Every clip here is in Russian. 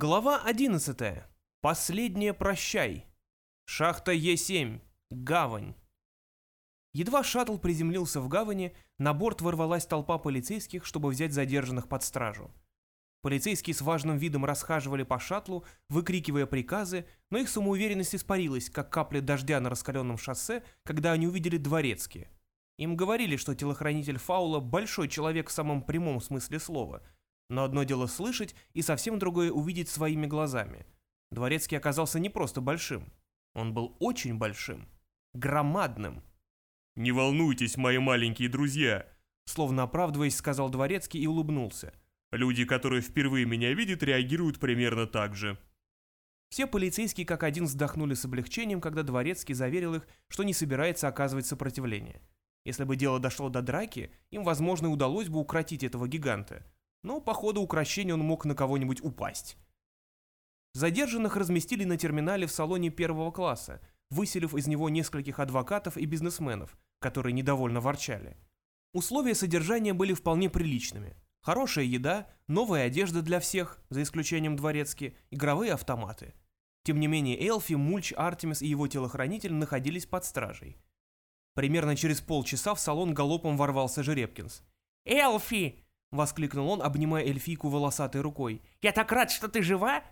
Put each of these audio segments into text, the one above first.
Глава 11. Последнее прощай. Шахта Е7. Гавань. Едва шаттл приземлился в гавани, на борт ворвалась толпа полицейских, чтобы взять задержанных под стражу. Полицейские с важным видом расхаживали по шаттлу, выкрикивая приказы, но их самоуверенность испарилась, как капля дождя на раскаленном шоссе, когда они увидели дворецкие. Им говорили, что телохранитель Фаула – большой человек в самом прямом смысле слова – но одно дело слышать, и совсем другое увидеть своими глазами. Дворецкий оказался не просто большим. Он был очень большим. Громадным. «Не волнуйтесь, мои маленькие друзья», словно оправдываясь, сказал Дворецкий и улыбнулся. «Люди, которые впервые меня видят, реагируют примерно так же». Все полицейские как один вздохнули с облегчением, когда Дворецкий заверил их, что не собирается оказывать сопротивление. Если бы дело дошло до драки, им, возможно, удалось бы укротить этого гиганта – но по ходу украшения он мог на кого-нибудь упасть. Задержанных разместили на терминале в салоне первого класса, выселив из него нескольких адвокатов и бизнесменов, которые недовольно ворчали. Условия содержания были вполне приличными. Хорошая еда, новая одежда для всех, за исключением дворецки, игровые автоматы. Тем не менее, Элфи, Мульч, Артемис и его телохранитель находились под стражей. Примерно через полчаса в салон галопом ворвался Жеребкинс. «Элфи!» — воскликнул он, обнимая эльфийку волосатой рукой. «Я так рад, что ты жива!»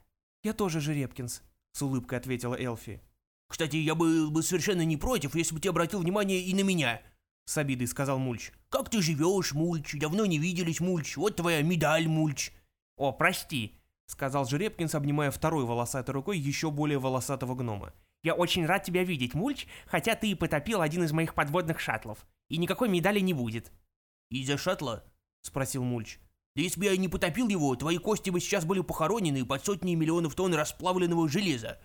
«Я тоже Жеребкинс», — с улыбкой ответила Элфи. «Кстати, я был бы совершенно не против, если бы ты обратил внимание и на меня», — с обидой сказал Мульч. «Как ты живешь, Мульч? Давно не виделись, Мульч. Вот твоя медаль, Мульч». «О, прости», — сказал Жеребкинс, обнимая второй волосатой рукой еще более волосатого гнома. «Я очень рад тебя видеть, Мульч, хотя ты и потопил один из моих подводных шаттлов. И никакой медали не будет». «Из-за шаттла?» Спросил Мульч. «Да если бы я не потопил его, твои кости бы сейчас были похоронены под сотни миллионов тонн расплавленного железа».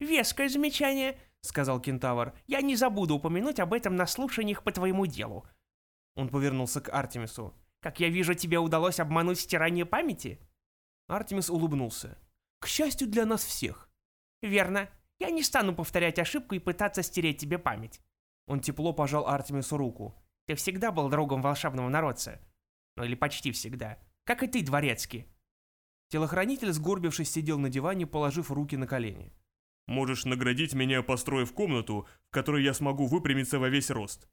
«Веское замечание», — сказал кентавр. «Я не забуду упомянуть об этом на слушаниях по твоему делу». Он повернулся к Артемису. «Как я вижу, тебе удалось обмануть стирание памяти?» Артемис улыбнулся. «К счастью для нас всех». «Верно. Я не стану повторять ошибку и пытаться стереть тебе память». Он тепло пожал Артемису руку. «Ты всегда был другом волшебного народца. Ну или почти всегда. Как и ты, дворецкий. Телохранитель, сгорбившись, сидел на диване, положив руки на колени. «Можешь наградить меня, построив комнату, в которой я смогу выпрямиться во весь рост».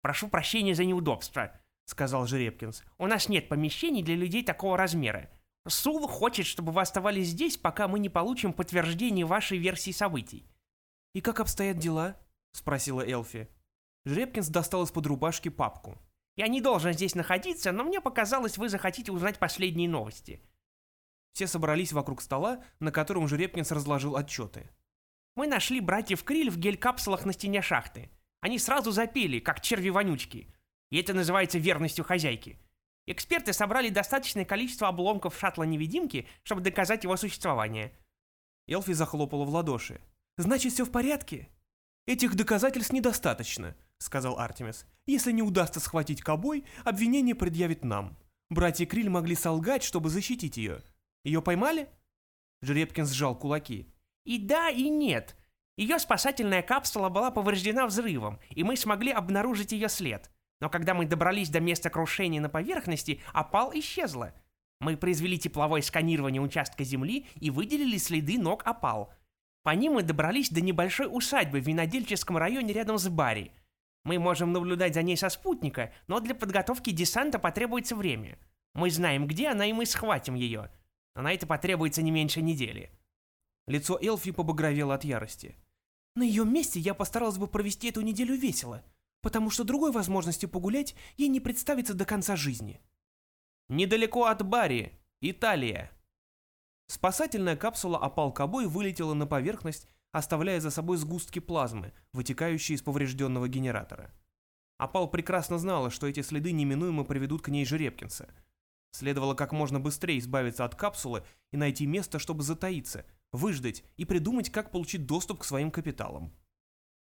«Прошу прощения за неудобство», — сказал Жеребкинс. «У нас нет помещений для людей такого размера. Сул хочет, чтобы вы оставались здесь, пока мы не получим подтверждение вашей версии событий». «И как обстоят дела?» — спросила Элфи. Жеребкинс достал из-под рубашки папку. Я не должен здесь находиться, но мне показалось, вы захотите узнать последние новости». Все собрались вокруг стола, на котором Жеребкинс разложил отчеты. «Мы нашли братьев Криль в гель-капсулах на стене шахты. Они сразу запели, как черви-вонючки. И это называется верностью хозяйки. Эксперты собрали достаточное количество обломков шаттла-невидимки, чтобы доказать его существование». Элфи захлопала в ладоши. «Значит, все в порядке?» «Этих доказательств недостаточно», — сказал Артемис. «Если не удастся схватить кобой, обвинение предъявит нам. Братья Криль могли солгать, чтобы защитить ее. Ее поймали?» Жеребкин сжал кулаки. «И да, и нет. Ее спасательная капсула была повреждена взрывом, и мы смогли обнаружить ее след. Но когда мы добрались до места крушения на поверхности, опал исчезла. Мы произвели тепловое сканирование участка земли и выделили следы ног опал — по ним мы добрались до небольшой усадьбы в винодельческом районе рядом с Барри. Мы можем наблюдать за ней со спутника, но для подготовки десанта потребуется время. Мы знаем, где она, и мы схватим ее. Но на это потребуется не меньше недели». Лицо Элфи побагровело от ярости. «На ее месте я постаралась бы провести эту неделю весело, потому что другой возможности погулять ей не представится до конца жизни». Недалеко от Барри, Италия. Спасательная капсула опал кобой вылетела на поверхность, оставляя за собой сгустки плазмы, вытекающие из поврежденного генератора. Опал прекрасно знала, что эти следы неминуемо приведут к ней Жеребкинса. Следовало как можно быстрее избавиться от капсулы и найти место, чтобы затаиться, выждать и придумать, как получить доступ к своим капиталам.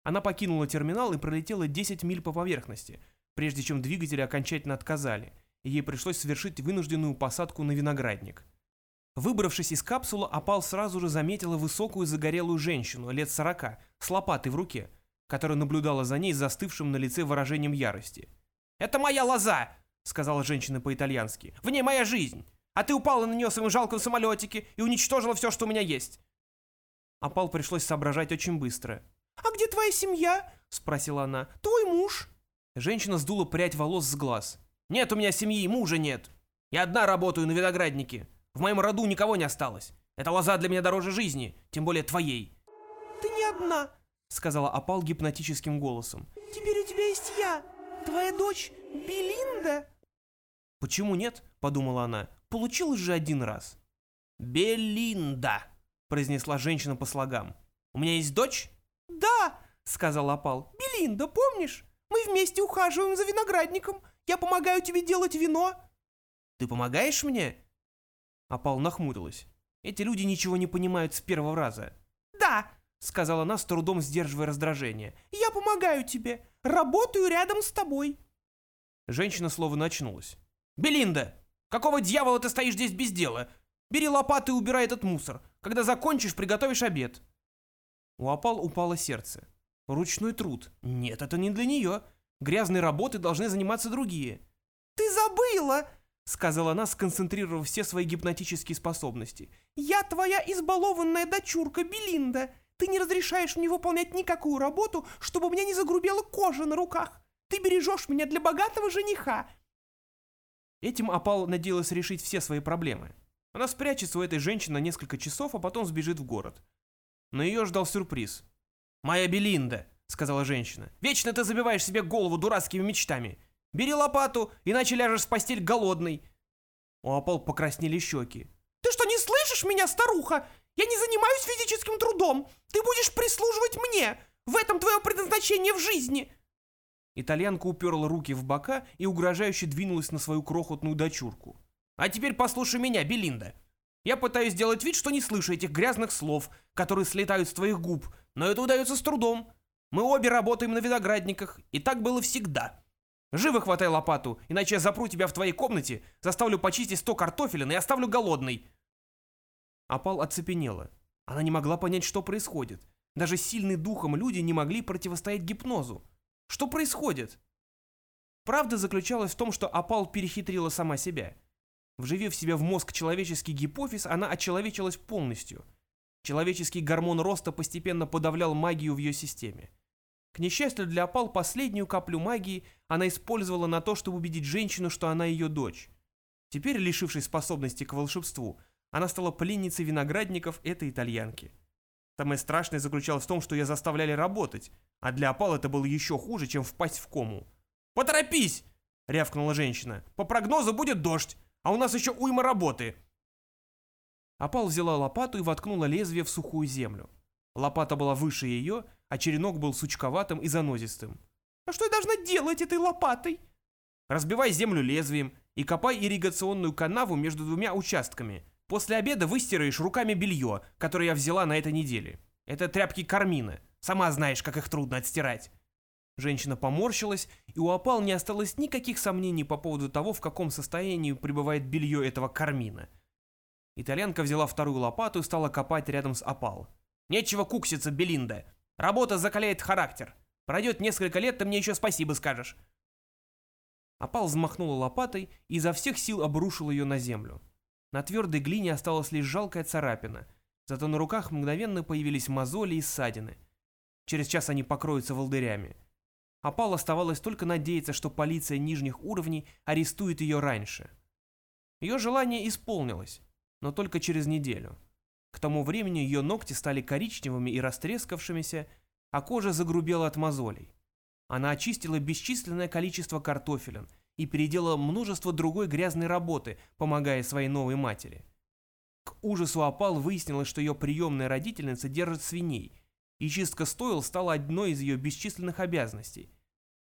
Она покинула терминал и пролетела 10 миль по поверхности, прежде чем двигатели окончательно отказали, и ей пришлось совершить вынужденную посадку на виноградник. Выбравшись из капсулы, Апал сразу же заметила высокую загорелую женщину, лет сорока, с лопатой в руке, которая наблюдала за ней застывшим на лице выражением ярости. «Это моя лоза!» — сказала женщина по-итальянски. «В ней моя жизнь! А ты упала на нее своем жалком самолетике и уничтожила все, что у меня есть. Апал пришлось соображать очень быстро. «А где твоя семья?» — спросила она. «Твой муж?» Женщина сдула прядь волос с глаз. «Нет у меня семьи, мужа нет. Я одна работаю на винограднике. В моем роду никого не осталось. Эта лоза для меня дороже жизни, тем более твоей». «Ты не одна», — сказала Апал гипнотическим голосом. «Теперь у тебя есть я. Твоя дочь Белинда?» «Почему нет?» — подумала она. «Получилось же один раз». «Белинда», — произнесла женщина по слогам. «У меня есть дочь?» «Да», — сказал Апал. «Белинда, помнишь? Мы вместе ухаживаем за виноградником. Я помогаю тебе делать вино». «Ты помогаешь мне?» Апал нахмурилась. Эти люди ничего не понимают с первого раза. «Да», — сказала она, с трудом сдерживая раздражение. «Я помогаю тебе. Работаю рядом с тобой». Женщина словно очнулась. «Белинда, какого дьявола ты стоишь здесь без дела? Бери лопату и убирай этот мусор. Когда закончишь, приготовишь обед». У Апал упало сердце. Ручной труд. Нет, это не для нее. Грязной работой должны заниматься другие. «Ты забыла!» — сказала она, сконцентрировав все свои гипнотические способности. «Я твоя избалованная дочурка Белинда. Ты не разрешаешь мне выполнять никакую работу, чтобы у меня не загрубела кожа на руках. Ты бережешь меня для богатого жениха». Этим Апал надеялась решить все свои проблемы. Она спрячется у этой женщины на несколько часов, а потом сбежит в город. Но ее ждал сюрприз. «Моя Белинда», — сказала женщина, — «вечно ты забиваешь себе голову дурацкими мечтами. Бери лопату, иначе ляжешь в постель голодный». У Апал покраснели щеки. «Ты что, не слышишь меня, старуха? Я не занимаюсь физическим трудом. Ты будешь прислуживать мне. В этом твое предназначение в жизни». Итальянка уперла руки в бока и угрожающе двинулась на свою крохотную дочурку. «А теперь послушай меня, Белинда. Я пытаюсь сделать вид, что не слышу этих грязных слов, которые слетают с твоих губ, но это удается с трудом. Мы обе работаем на виноградниках, и так было всегда. Живо хватай лопату, иначе я запру тебя в твоей комнате, заставлю почистить сто картофелин и оставлю голодной». Апал оцепенела. Она не могла понять, что происходит. Даже сильные духом люди не могли противостоять гипнозу. Что происходит? Правда заключалась в том, что Апал перехитрила сама себя. Вживив себе в мозг человеческий гипофиз, она очеловечилась полностью. Человеческий гормон роста постепенно подавлял магию в ее системе. Несчастью для Апал, последнюю каплю магии она использовала на то, чтобы убедить женщину, что она ее дочь. Теперь, лишившись способности к волшебству, она стала пленницей виноградников этой итальянки. Самое страшное заключалось в том, что ее заставляли работать, а для Апал это было еще хуже, чем впасть в кому. «Поторопись!» — рявкнула женщина. «По прогнозу будет дождь, а у нас еще уйма работы!» Апал взяла лопату и воткнула лезвие в сухую землю. Лопата была выше ее, а черенок был сучковатым и занозистым. «А что я должна делать этой лопатой?» «Разбивай землю лезвием и копай ирригационную канаву между двумя участками. После обеда выстираешь руками белье, которое я взяла на этой неделе. Это тряпки кармина. Сама знаешь, как их трудно отстирать». Женщина поморщилась, и у опал не осталось никаких сомнений по поводу того, в каком состоянии пребывает белье этого кармина. Итальянка взяла вторую лопату и стала копать рядом с опал. «Нечего кукситься, Белинда. Работа закаляет характер. Пройдет несколько лет, ты мне еще спасибо скажешь». Опал взмахнула лопатой и изо всех сил обрушил ее на землю. На твердой глине осталась лишь жалкая царапина, зато на руках мгновенно появились мозоли и ссадины. Через час они покроются волдырями. Апал оставалось только надеяться, что полиция нижних уровней арестует ее раньше. Ее желание исполнилось, но только через неделю. К тому времени ее ногти стали коричневыми и растрескавшимися, а кожа загрубела от мозолей. Она очистила бесчисленное количество картофелин и переделала множество другой грязной работы, помогая своей новой матери. К ужасу опал выяснилось, что ее приемная родительница держит свиней, и чистка стоил стала одной из ее бесчисленных обязанностей.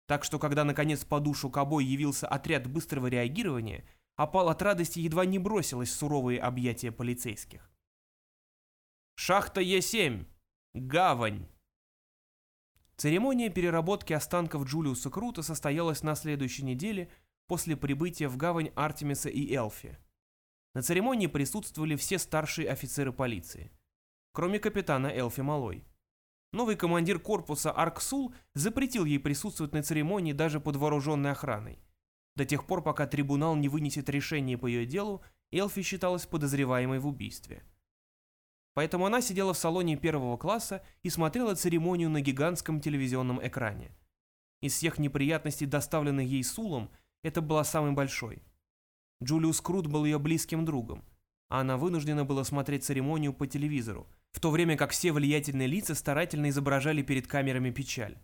Так что, когда наконец по душу Кобой явился отряд быстрого реагирования, опал от радости едва не бросилась в суровые объятия полицейских. Шахта Е7. Гавань. Церемония переработки останков Джулиуса Крута состоялась на следующей неделе после прибытия в гавань Артемиса и Элфи. На церемонии присутствовали все старшие офицеры полиции, кроме капитана Элфи Малой. Новый командир корпуса Арксул запретил ей присутствовать на церемонии даже под вооруженной охраной. До тех пор, пока трибунал не вынесет решение по ее делу Элфи считалась подозреваемой в убийстве. Поэтому она сидела в салоне первого класса и смотрела церемонию на гигантском телевизионном экране. Из всех неприятностей, доставленных ей Сулом, это была самой большой. Джулиус Крут был ее близким другом, а она вынуждена была смотреть церемонию по телевизору, в то время как все влиятельные лица старательно изображали перед камерами печаль.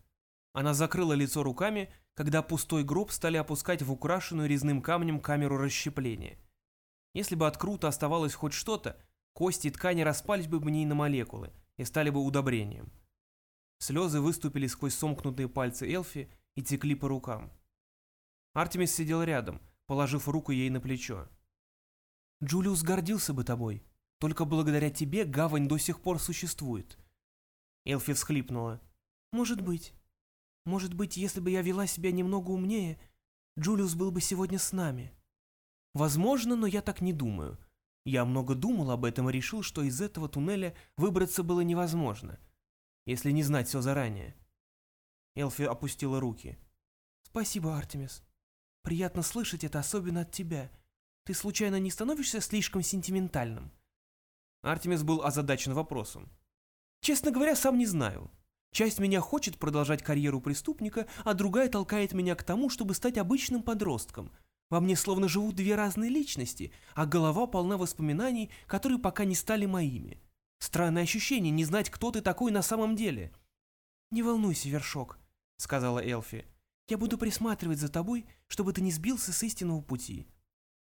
Она закрыла лицо руками, когда пустой гроб стали опускать в украшенную резным камнем камеру расщепления. Если бы от Крута оставалось хоть что-то, кости и ткани распались бы в ней на молекулы и стали бы удобрением. Слезы выступили сквозь сомкнутые пальцы Элфи и текли по рукам. Артемис сидел рядом, положив руку ей на плечо. «Джулиус гордился бы тобой. Только благодаря тебе гавань до сих пор существует». Элфи всхлипнула. «Может быть. Может быть, если бы я вела себя немного умнее, Джулиус был бы сегодня с нами. Возможно, но я так не думаю. Я много думал об этом и решил, что из этого туннеля выбраться было невозможно, если не знать все заранее. Элфи опустила руки. «Спасибо, Артемис. Приятно слышать это, особенно от тебя. Ты случайно не становишься слишком сентиментальным?» Артемис был озадачен вопросом. «Честно говоря, сам не знаю. Часть меня хочет продолжать карьеру преступника, а другая толкает меня к тому, чтобы стать обычным подростком. Во мне словно живут две разные личности, а голова полна воспоминаний, которые пока не стали моими. Странное ощущение не знать, кто ты такой на самом деле. «Не волнуйся, Вершок», — сказала Элфи. «Я буду присматривать за тобой, чтобы ты не сбился с истинного пути.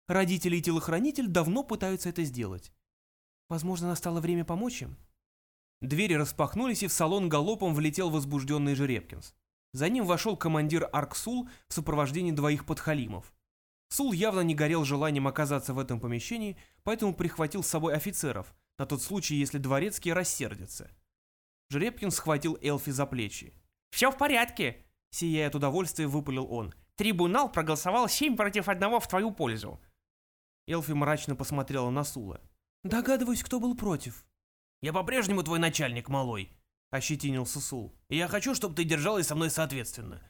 Родители и телохранитель давно пытаются это сделать. Возможно, настало время помочь им». Двери распахнулись, и в салон галопом влетел возбужденный Жеребкинс. За ним вошел командир Арксул в сопровождении двоих подхалимов. Сул явно не горел желанием оказаться в этом помещении, поэтому прихватил с собой офицеров, на тот случай, если дворецкие рассердятся. Жеребкин схватил Элфи за плечи. «Все в порядке!» — сияя от удовольствия, выпалил он. «Трибунал проголосовал семь против одного в твою пользу». Элфи мрачно посмотрела на Сула. «Догадываюсь, кто был против», «Я по-прежнему твой начальник, малой», — ощетинился Сул. «И я хочу, чтобы ты держалась со мной соответственно.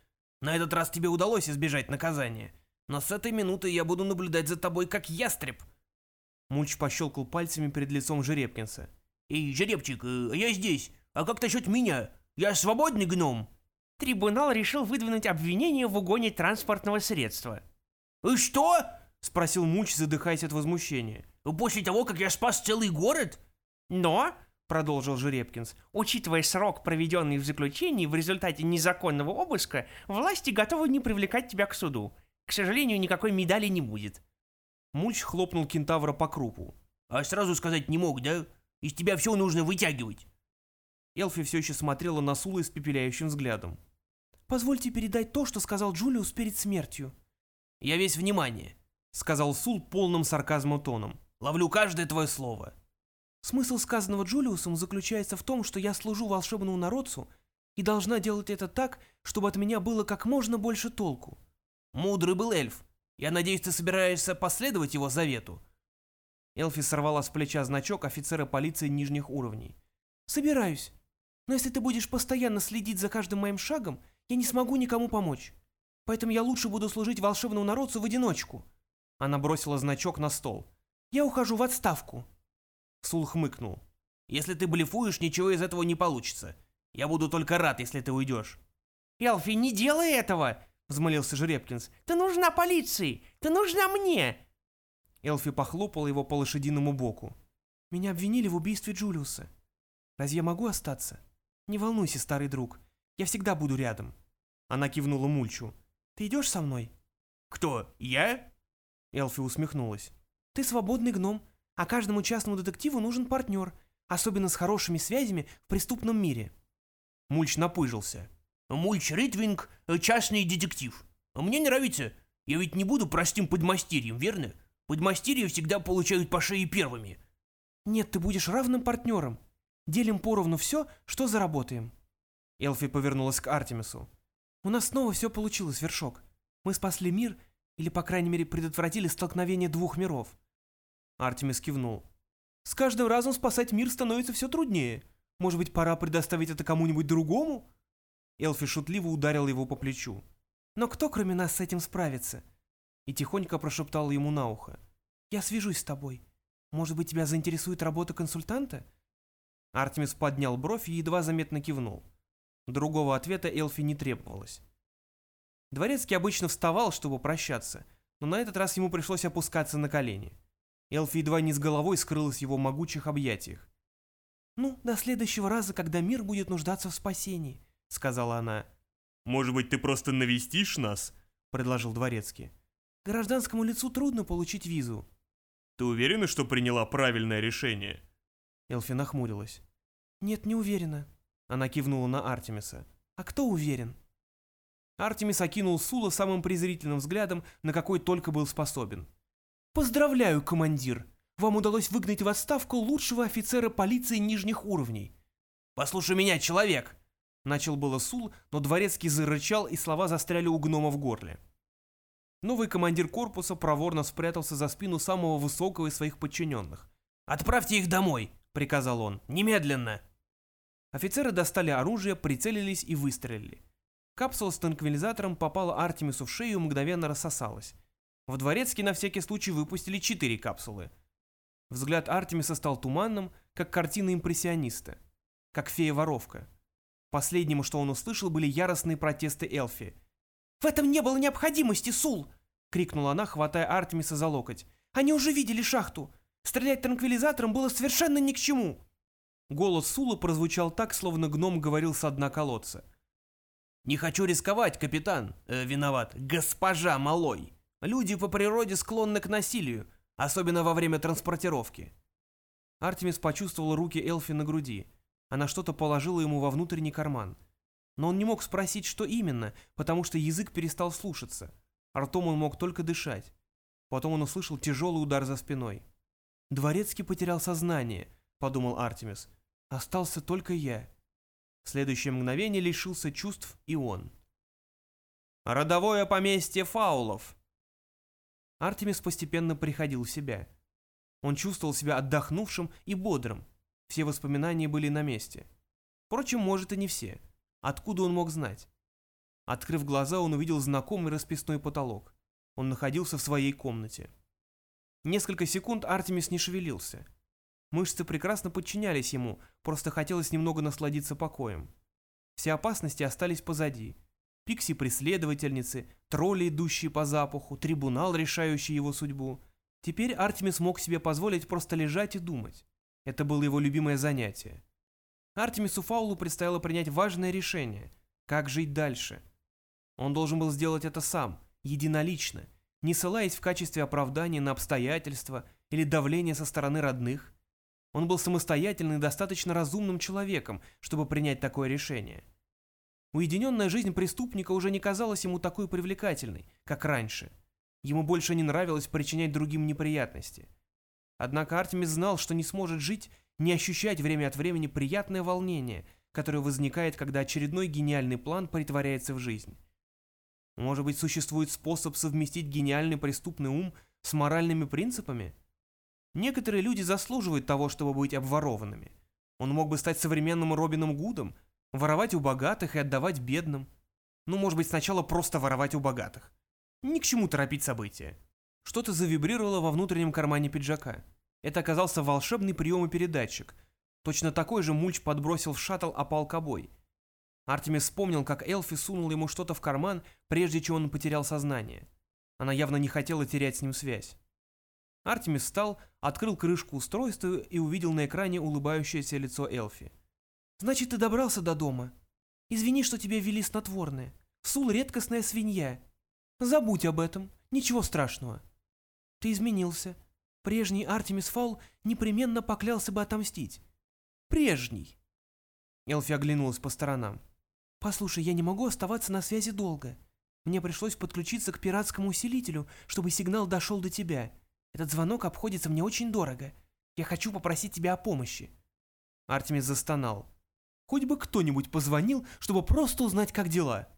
На этот раз тебе удалось избежать наказания, но с этой минуты я буду наблюдать за тобой как ястреб». Мульч пощелкал пальцами перед лицом Жеребкинса. «Эй, Жеребчик, э, я здесь. А как насчет меня? Я свободный гном?» Трибунал решил выдвинуть обвинение в угоне транспортного средства. «И что?» — спросил Мульч, задыхаясь от возмущения. «После того, как я спас целый город?» Но, продолжил Жеребкинс, учитывая срок, проведенный в заключении в результате незаконного обыска, власти готовы не привлекать тебя к суду. К сожалению, никакой медали не будет. Мульч хлопнул кентавра по крупу. А сразу сказать не мог, да? Из тебя все нужно вытягивать. Элфи все еще смотрела на Сула испепеляющим взглядом. «Позвольте передать то, что сказал Джулиус перед смертью». «Я весь внимание», — сказал Сул полным сарказмом тоном. «Ловлю каждое твое слово». Смысл сказанного Джулиусом заключается в том, что я служу волшебному народцу и должна делать это так, чтобы от меня было как можно больше толку. Мудрый был эльф. Я надеюсь, ты собираешься последовать его завету. Элфи сорвала с плеча значок офицера полиции нижних уровней. «Собираюсь. Но если ты будешь постоянно следить за каждым моим шагом, я не смогу никому помочь. Поэтому я лучше буду служить волшебному народцу в одиночку». Она бросила значок на стол. «Я ухожу в отставку». Сул хмыкнул. «Если ты блефуешь, ничего из этого не получится. Я буду только рад, если ты уйдешь». «Элфи, не делай этого!» — взмолился Жеребкинс. «Ты нужна полиции! Ты нужна мне!» Элфи похлопала его по лошадиному боку. «Меня обвинили в убийстве Джулиуса. Разве я могу остаться? Не волнуйся, старый друг. Я всегда буду рядом». Она кивнула Мульчу. «Ты идешь со мной?» «Кто? Я?» Элфи усмехнулась. «Ты свободный гном, а каждому частному детективу нужен партнер, особенно с хорошими связями в преступном мире. Мульч напыжился. Мульч Ритвинг — частный детектив. Мне нравится. Я ведь не буду простым подмастерьем, верно? Подмастерья всегда получают по шее первыми. Нет, ты будешь равным партнером. Делим поровну все, что заработаем. Элфи повернулась к Артемису. У нас снова все получилось, Вершок. Мы спасли мир, или, по крайней мере, предотвратили столкновение двух миров. Артемис кивнул. «С каждым разом спасать мир становится все труднее. Может быть, пора предоставить это кому-нибудь другому?» Элфи шутливо ударил его по плечу. «Но кто, кроме нас, с этим справится?» И тихонько прошептал ему на ухо. Я свяжусь с тобой. Может быть, тебя заинтересует работа консультанта?» Артемис поднял бровь и едва заметно кивнул. Другого ответа Элфи не требовалось. Дворецкий обычно вставал, чтобы прощаться, но на этот раз ему пришлось опускаться на колени. Элфи едва не с головой скрылась в его могучих объятиях. «Ну, до следующего раза, когда мир будет нуждаться в спасении», — сказала она. «Может быть, ты просто навестишь нас?» — предложил Дворецкий. «Гражданскому лицу трудно получить визу». «Ты уверена, что приняла правильное решение?» Элфи нахмурилась. «Нет, не уверена». Она кивнула на Артемиса. «А кто уверен?» Артемис окинул Сула самым презрительным взглядом, на какой только был способен. «Поздравляю, командир! Вам удалось выгнать в отставку лучшего офицера полиции нижних уровней». «Послушай меня, человек!» Начал было Сул, но дворецкий зарычал, и слова застряли у гнома в горле. Новый командир корпуса проворно спрятался за спину самого высокого из своих подчиненных. «Отправьте их домой!» — приказал он. «Немедленно!» Офицеры достали оружие, прицелились и выстрелили. Капсула с транквилизатором попала Артемису в шею и мгновенно рассосалась. В дворецкий на всякий случай выпустили четыре капсулы. Взгляд Артемиса стал туманным, как картина импрессиониста, как фея-воровка. Последним, что он услышал, были яростные протесты Элфи. «В этом не было необходимости, Сул!» — крикнула она, хватая Артемиса за локоть. «Они уже видели шахту! Стрелять транквилизатором было совершенно ни к чему!» Голос Сула прозвучал так, словно гном говорил со дна колодца. «Не хочу рисковать, капитан. Э, виноват. Госпожа Малой. Люди по природе склонны к насилию, особенно во время транспортировки». Артемис почувствовал руки Элфи на груди. Она что-то положила ему во внутренний карман. Но он не мог спросить, что именно, потому что язык перестал слушаться. Ртом он мог только дышать. Потом он услышал тяжелый удар за спиной. «Дворецкий потерял сознание», — подумал Артемис. «Остался только я». В следующее мгновение лишился чувств и он. «Родовое поместье фаулов!» Артемис постепенно приходил в себя. Он чувствовал себя отдохнувшим и бодрым. Все воспоминания были на месте. Впрочем, может и не все. Откуда он мог знать? Открыв глаза, он увидел знакомый расписной потолок. Он находился в своей комнате. Несколько секунд Артемис не шевелился. Мышцы прекрасно подчинялись ему, просто хотелось немного насладиться покоем. Все опасности остались позади. Пикси-преследовательницы, тролли, идущие по запаху, трибунал, решающий его судьбу. Теперь Артемис мог себе позволить просто лежать и думать. Это было его любимое занятие. Артемису Фаулу предстояло принять важное решение – как жить дальше. Он должен был сделать это сам, единолично, не ссылаясь в качестве оправдания на обстоятельства или давления со стороны родных – он был самостоятельным и достаточно разумным человеком, чтобы принять такое решение. Уединенная жизнь преступника уже не казалась ему такой привлекательной, как раньше. Ему больше не нравилось причинять другим неприятности. Однако Артемис знал, что не сможет жить, не ощущать время от времени приятное волнение, которое возникает, когда очередной гениальный план притворяется в жизнь. Может быть, существует способ совместить гениальный преступный ум с моральными принципами? Некоторые люди заслуживают того, чтобы быть обворованными. Он мог бы стать современным Робином Гудом, воровать у богатых и отдавать бедным. Ну, может быть, сначала просто воровать у богатых. Ни к чему торопить события. Что-то завибрировало во внутреннем кармане пиджака. Это оказался волшебный приемопередатчик. Точно такой же Мульч подбросил в шаттл опал кобой. Артемис вспомнил, как Элфи сунул ему что-то в карман, прежде чем он потерял сознание. Она явно не хотела терять с ним связь. Артемис встал, открыл крышку устройства и увидел на экране улыбающееся лицо Элфи. «Значит, ты добрался до дома. Извини, что тебе ввели снотворное. Сул — редкостная свинья. Забудь об этом, ничего страшного. Ты изменился. Прежний Артемис Фаул непременно поклялся бы отомстить. Прежний!» Элфи оглянулась по сторонам. «Послушай, я не могу оставаться на связи долго. Мне пришлось подключиться к пиратскому усилителю, чтобы сигнал дошел до тебя. Этот звонок обходится мне очень дорого. Я хочу попросить тебя о помощи». Артемис застонал. «Хоть бы кто-нибудь позвонил, чтобы просто узнать, как дела».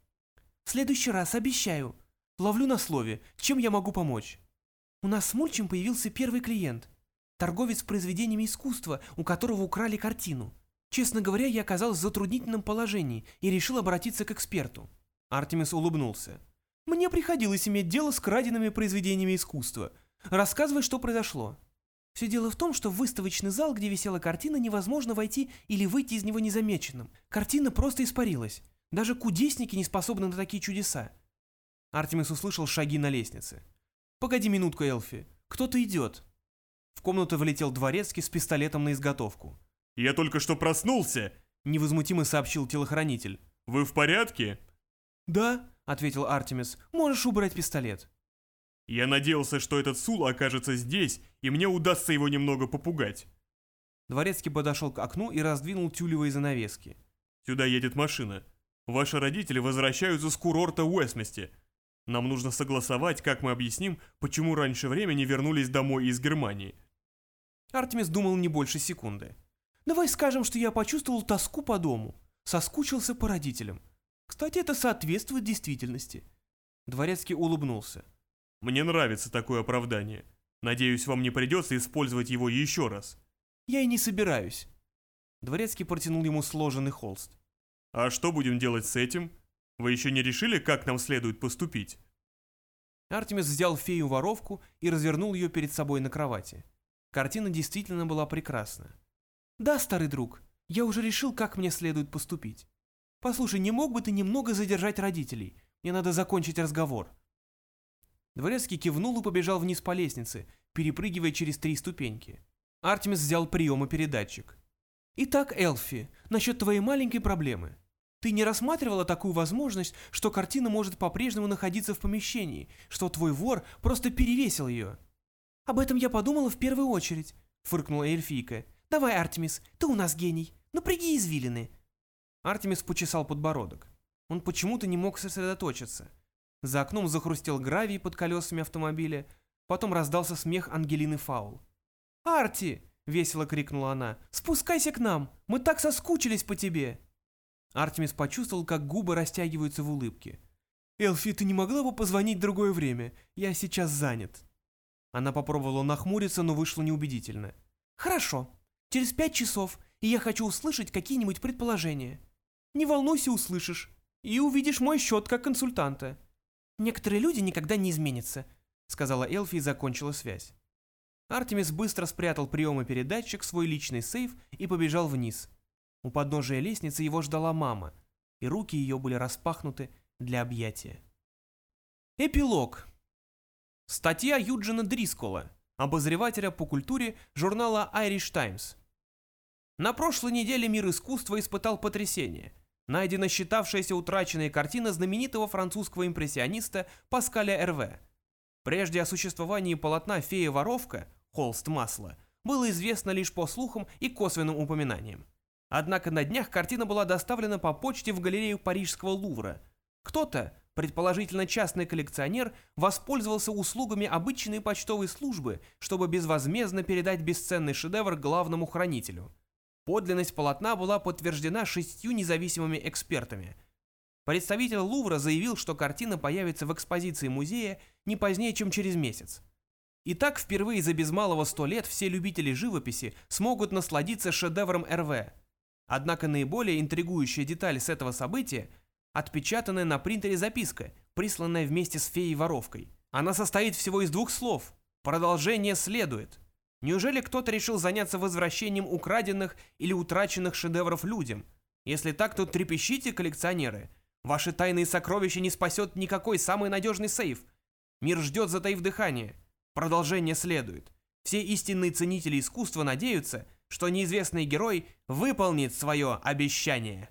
«В следующий раз, обещаю. Ловлю на слове. Чем я могу помочь?» «У нас с Мульчем появился первый клиент. Торговец произведениями искусства, у которого украли картину. Честно говоря, я оказался в затруднительном положении и решил обратиться к эксперту». Артемис улыбнулся. «Мне приходилось иметь дело с краденными произведениями искусства. Рассказывай, что произошло. Все дело в том, что в выставочный зал, где висела картина, невозможно войти или выйти из него незамеченным. Картина просто испарилась. Даже кудесники не способны на такие чудеса. Артемис услышал шаги на лестнице. «Погоди минутку, Элфи. Кто-то идет». В комнату влетел дворецкий с пистолетом на изготовку. «Я только что проснулся!» — невозмутимо сообщил телохранитель. «Вы в порядке?» «Да», — ответил Артемис. «Можешь убрать пистолет». Я надеялся, что этот Сул окажется здесь, и мне удастся его немного попугать. Дворецкий подошел к окну и раздвинул тюлевые занавески. Сюда едет машина. Ваши родители возвращаются с курорта Уэстмести. Нам нужно согласовать, как мы объясним, почему раньше времени вернулись домой из Германии. Артемис думал не больше секунды. Давай скажем, что я почувствовал тоску по дому. Соскучился по родителям. Кстати, это соответствует действительности. Дворецкий улыбнулся. Мне нравится такое оправдание. Надеюсь, вам не придется использовать его еще раз. Я и не собираюсь. Дворецкий протянул ему сложенный холст. А что будем делать с этим? Вы еще не решили, как нам следует поступить? Артемис взял фею-воровку и развернул ее перед собой на кровати. Картина действительно была прекрасна. «Да, старый друг, я уже решил, как мне следует поступить. Послушай, не мог бы ты немного задержать родителей? Мне надо закончить разговор». Дворецкий кивнул и побежал вниз по лестнице, перепрыгивая через три ступеньки. Артемис взял прием и передатчик. «Итак, Элфи, насчет твоей маленькой проблемы. Ты не рассматривала такую возможность, что картина может по-прежнему находиться в помещении, что твой вор просто перевесил ее?» «Об этом я подумала в первую очередь», — фыркнула эльфийка. «Давай, Артемис, ты у нас гений. Напряги извилины». Артемис почесал подбородок. Он почему-то не мог сосредоточиться. За окном захрустел гравий под колесами автомобиля, потом раздался смех Ангелины Фаул. «Арти!» — весело крикнула она. «Спускайся к нам! Мы так соскучились по тебе!» Артемис почувствовал, как губы растягиваются в улыбке. «Элфи, ты не могла бы позвонить в другое время? Я сейчас занят». Она попробовала нахмуриться, но вышло неубедительно. «Хорошо. Через пять часов, и я хочу услышать какие-нибудь предположения. Не волнуйся, услышишь. И увидишь мой счет как консультанта. «Некоторые люди никогда не изменятся», — сказала Элфи и закончила связь. Артемис быстро спрятал прием и передатчик в свой личный сейф и побежал вниз. У подножия лестницы его ждала мама, и руки ее были распахнуты для объятия. Эпилог. Статья Юджина Дрискола, обозревателя по культуре журнала Irish Times. На прошлой неделе мир искусства испытал потрясение – найдена считавшаяся утраченной картина знаменитого французского импрессиониста Паскаля Эрве. Прежде о существовании полотна «Фея-воровка» холст масла было известно лишь по слухам и косвенным упоминаниям. Однако на днях картина была доставлена по почте в галерею Парижского Лувра. Кто-то, предположительно частный коллекционер, воспользовался услугами обычной почтовой службы, чтобы безвозмездно передать бесценный шедевр главному хранителю – Подлинность полотна была подтверждена шестью независимыми экспертами. Представитель Лувра заявил, что картина появится в экспозиции музея не позднее, чем через месяц. Итак, впервые за без малого сто лет все любители живописи смогут насладиться шедевром РВ. Однако наиболее интригующая деталь с этого события – отпечатанная на принтере записка, присланная вместе с феей-воровкой. Она состоит всего из двух слов. Продолжение следует. Неужели кто-то решил заняться возвращением украденных или утраченных шедевров людям? Если так, то трепещите, коллекционеры. Ваши тайные сокровища не спасет никакой самый надежный сейф. Мир ждет, затаив дыхание. Продолжение следует. Все истинные ценители искусства надеются, что неизвестный герой выполнит свое обещание.